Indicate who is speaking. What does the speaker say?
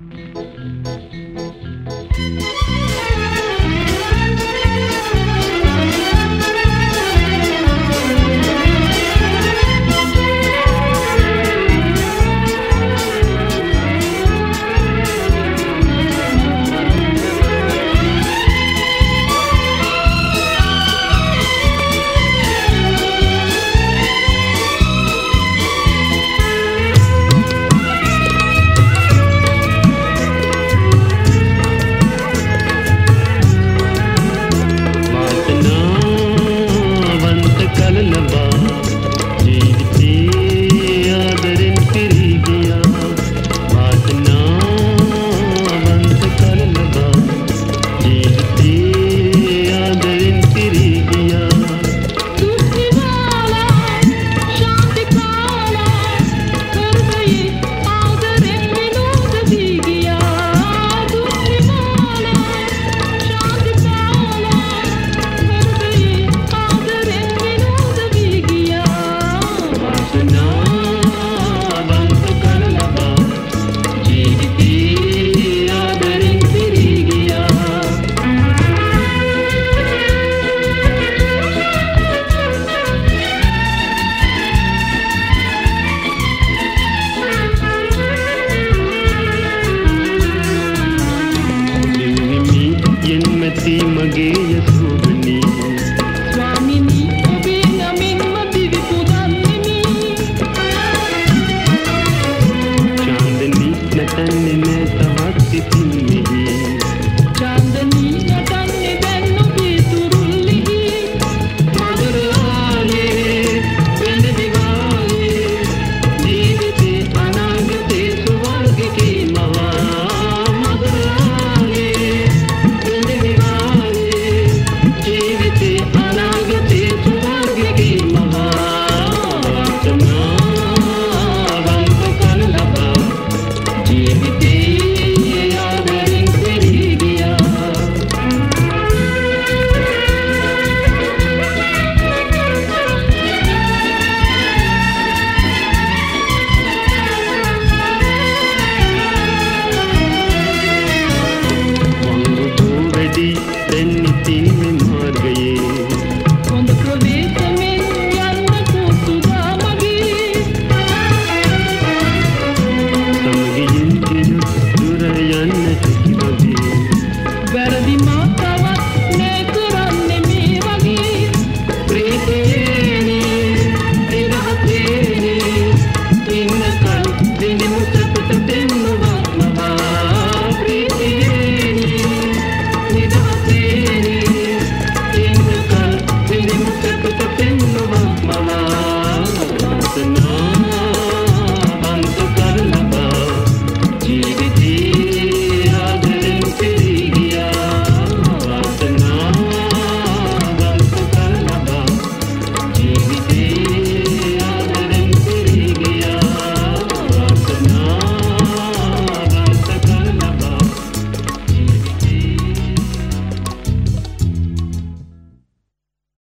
Speaker 1: Música is